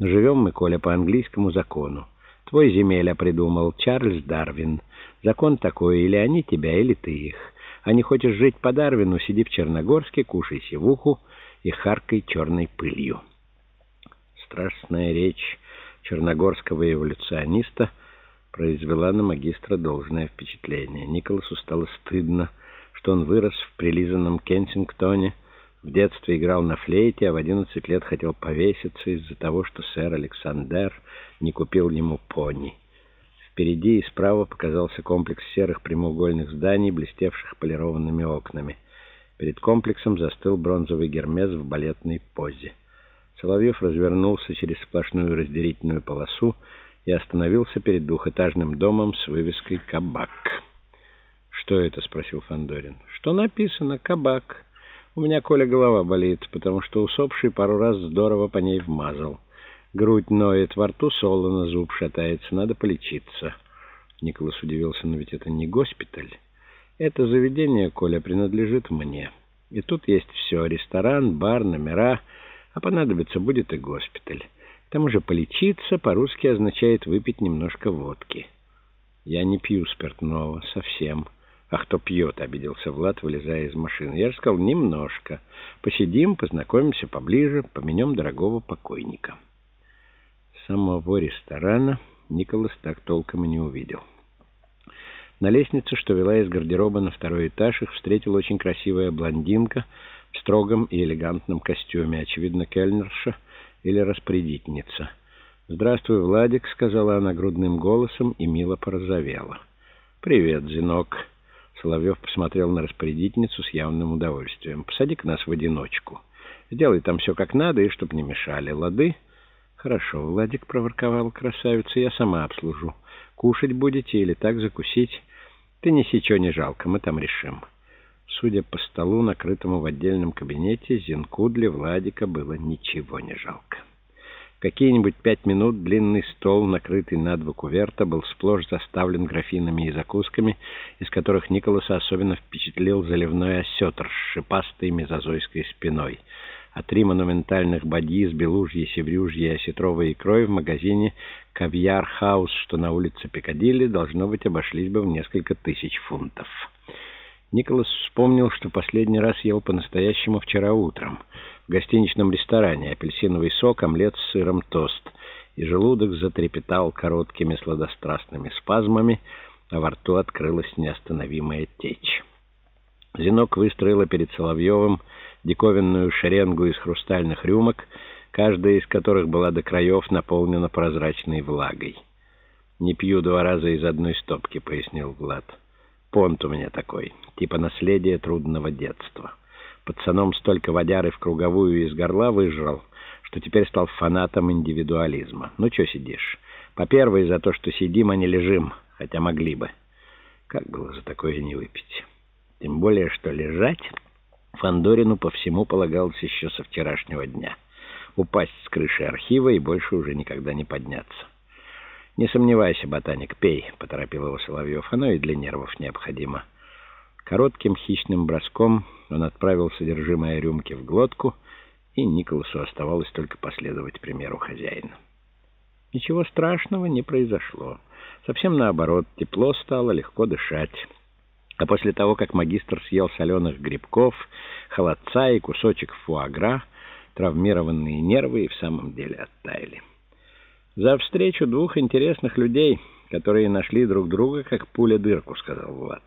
Живем мы, Коля, по английскому закону. Твой земеля придумал Чарльз Дарвин. Закон такой, или они тебя, или ты их. А не хочешь жить по Дарвину, сиди в Черногорске, кушай севуху и харкай черной пылью. Страстная речь черногорского эволюциониста произвела на магистра должное впечатление. Николасу стало стыдно, что он вырос в прилизанном Кенсингтоне, в детстве играл на флейте, а в 11 лет хотел повеситься из-за того, что сэр Александр не купил ему пони. Впереди и справа показался комплекс серых прямоугольных зданий, блестевших полированными окнами. Перед комплексом застыл бронзовый гермес в балетной позе. Соловьев развернулся через сплошную разделительную полосу и остановился перед двухэтажным домом с вывеской «Кабак». «Что это?» — спросил Фандорин. «Что написано? Кабак». У меня, Коля, голова болит, потому что усопший пару раз здорово по ней вмазал. Грудь ноет, во рту солоно, зуб шатается, надо полечиться. Николас удивился, но ведь это не госпиталь. Это заведение, Коля, принадлежит мне. И тут есть все, ресторан, бар, номера, а понадобится будет и госпиталь. К тому же полечиться по-русски означает выпить немножко водки. Я не пью спиртного, совсем. «А кто пьет?» — обиделся Влад, вылезая из машины. «Я сказал, немножко. Посидим, познакомимся поближе, поменем дорогого покойника». Самого ресторана Николас так толком и не увидел. На лестнице, что вела из гардероба на второй этаж, их встретила очень красивая блондинка в строгом и элегантном костюме, очевидно, кельнерша или распорядительница. «Здравствуй, Владик», — сказала она грудным голосом и мило порозовела. «Привет, Зинок». Соловьев посмотрел на распорядительницу с явным удовольствием. «Посади-ка нас в одиночку. Сделай там все как надо, и чтоб не мешали. Лады?» «Хорошо, Владик», — проворковал красавица, — «я сама обслужу. Кушать будете или так закусить? Ты неси, чего не жалко, мы там решим». Судя по столу, накрытому в отдельном кабинете, Зинку для Владика было ничего не жалко какие-нибудь пять минут длинный стол, накрытый на два куверта, был сплошь заставлен графинами и закусками, из которых Николаса особенно впечатлил заливной осетр с шипастой мезозойской спиной, а три монументальных бадьи с белужьей, севрюжьей и осетровой икрой в магазине «Кавьяр Хаус», что на улице Пикадилли, должно быть, обошлись бы в несколько тысяч фунтов. Николас вспомнил, что последний раз ел по-настоящему вчера утром — гостиничном ресторане апельсиновый сок, омлет с сыром, тост. И желудок затрепетал короткими сладострастными спазмами, а во рту открылась неостановимая течь. Зинок выстроила перед Соловьевым диковинную шеренгу из хрустальных рюмок, каждая из которых была до краев наполнена прозрачной влагой. «Не пью два раза из одной стопки», — пояснил Влад. «Понт у меня такой, типа наследие трудного детства». Пацаном столько водяры в круговую из горла выжрал, что теперь стал фанатом индивидуализма. Ну, что сидишь? По первой за то, что сидим, а не лежим, хотя могли бы. Как было за такое не выпить? Тем более, что лежать Фандорину по всему полагалось еще со вчерашнего дня. Упасть с крыши архива и больше уже никогда не подняться. «Не сомневайся, ботаник, пей», — поторопил его Соловьев. «Оно и для нервов необходимо». Коротким хищным броском он отправил содержимое рюмки в глотку, и Николасу оставалось только последовать примеру хозяина. Ничего страшного не произошло. Совсем наоборот, тепло стало, легко дышать. А после того, как магистр съел соленых грибков, холодца и кусочек фуагра, травмированные нервы и в самом деле оттаяли. «За встречу двух интересных людей, которые нашли друг друга, как пуля дырку», — сказал Влад.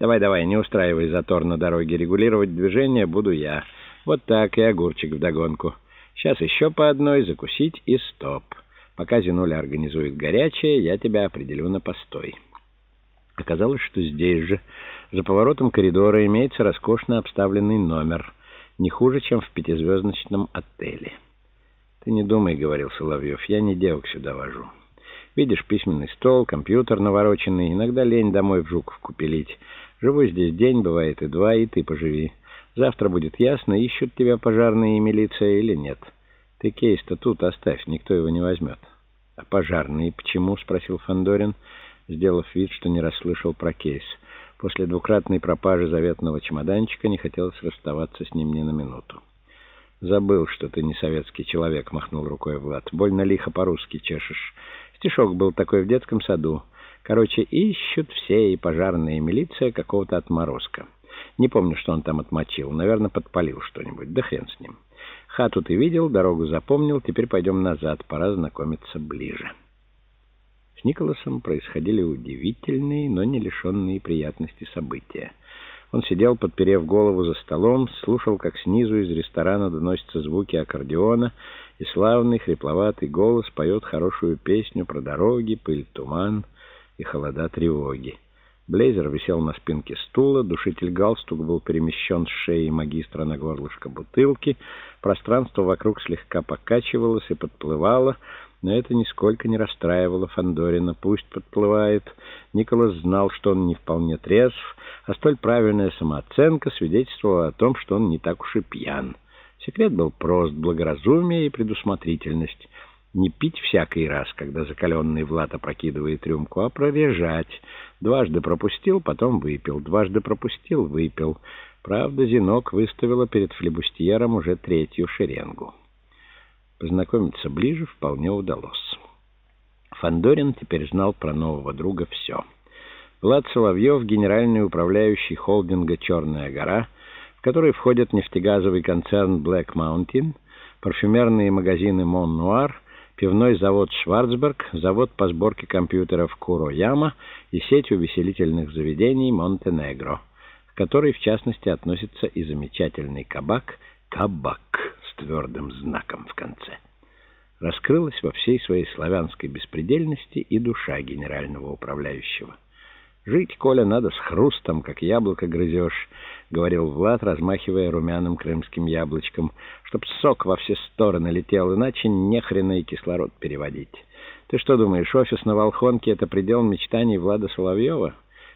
Давай-давай, не устраивай затор на дороге. Регулировать движение буду я. Вот так и огурчик вдогонку. Сейчас еще по одной, закусить и стоп. Пока Зинуля организует горячее, я тебя определю на постой. Оказалось, что здесь же, за поворотом коридора, имеется роскошно обставленный номер. Не хуже, чем в пятизвездочном отеле. «Ты не думай», — говорил Соловьев, — «я не девок сюда вожу». Видишь, письменный стол, компьютер навороченный, иногда лень домой в Жуковку пилить. Живу здесь день, бывает и два, и ты поживи. Завтра будет ясно, ищут тебя пожарные и милиция или нет. Ты кейс-то тут оставь, никто его не возьмет. — А пожарные почему? — спросил Фандорин, сделав вид, что не расслышал про кейс. После двукратной пропажи заветного чемоданчика не хотелось расставаться с ним ни на минуту. «Забыл, что ты не советский человек», — махнул рукой Влад. «Больно лихо по-русски чешешь. Стишок был такой в детском саду. Короче, ищут все, и пожарная, и милиция какого-то отморозка. Не помню, что он там отмочил. Наверное, подпалил что-нибудь. Да хрен с ним. Хату ты видел, дорогу запомнил. Теперь пойдем назад. Пора знакомиться ближе». С Николасом происходили удивительные, но не лишенные приятности события. Он сидел, подперев голову за столом, слушал, как снизу из ресторана доносятся звуки аккордеона, и славный хрипловатый голос поет хорошую песню про дороги, пыль, туман и холода тревоги. Блейзер висел на спинке стула, душитель галстук был перемещен с шеи магистра на горлышко бутылки, пространство вокруг слегка покачивалось и подплывало, но это нисколько не расстраивало Фандорина. Пусть подплывает. Николас знал, что он не вполне трезв, а столь правильная самооценка свидетельствовала о том, что он не так уж и пьян. Секрет был прост — благоразумие и предусмотрительность. Не пить всякий раз, когда закаленный Влад опрокидывает рюмку, а прорежать. Дважды пропустил, потом выпил. Дважды пропустил, выпил. Правда, Зинок выставила перед флебустьером уже третью шеренгу. Познакомиться ближе вполне удалось. Фандорин теперь знал про нового друга все. Влад Соловьев, генеральный управляющий холдинга «Черная гора», в который входят нефтегазовый концерн «Black Mountain», парфюмерные магазины «Mont Noir», пивной завод «Schwarzberg», завод по сборке компьютеров «Куро-Яма» и сеть увеселительных заведений «Монтенегро», к которой, в частности, относится и замечательный кабак «Кабак» твердым знаком в конце. Раскрылась во всей своей славянской беспредельности и душа генерального управляющего. «Жить, Коля, надо с хрустом, как яблоко грызешь», — говорил Влад, размахивая румяным крымским яблочком, «чтоб сок во все стороны летел, иначе нехрена и кислород переводить. Ты что думаешь, офис на Волхонке — это предел мечтаний Влада Соловьева?»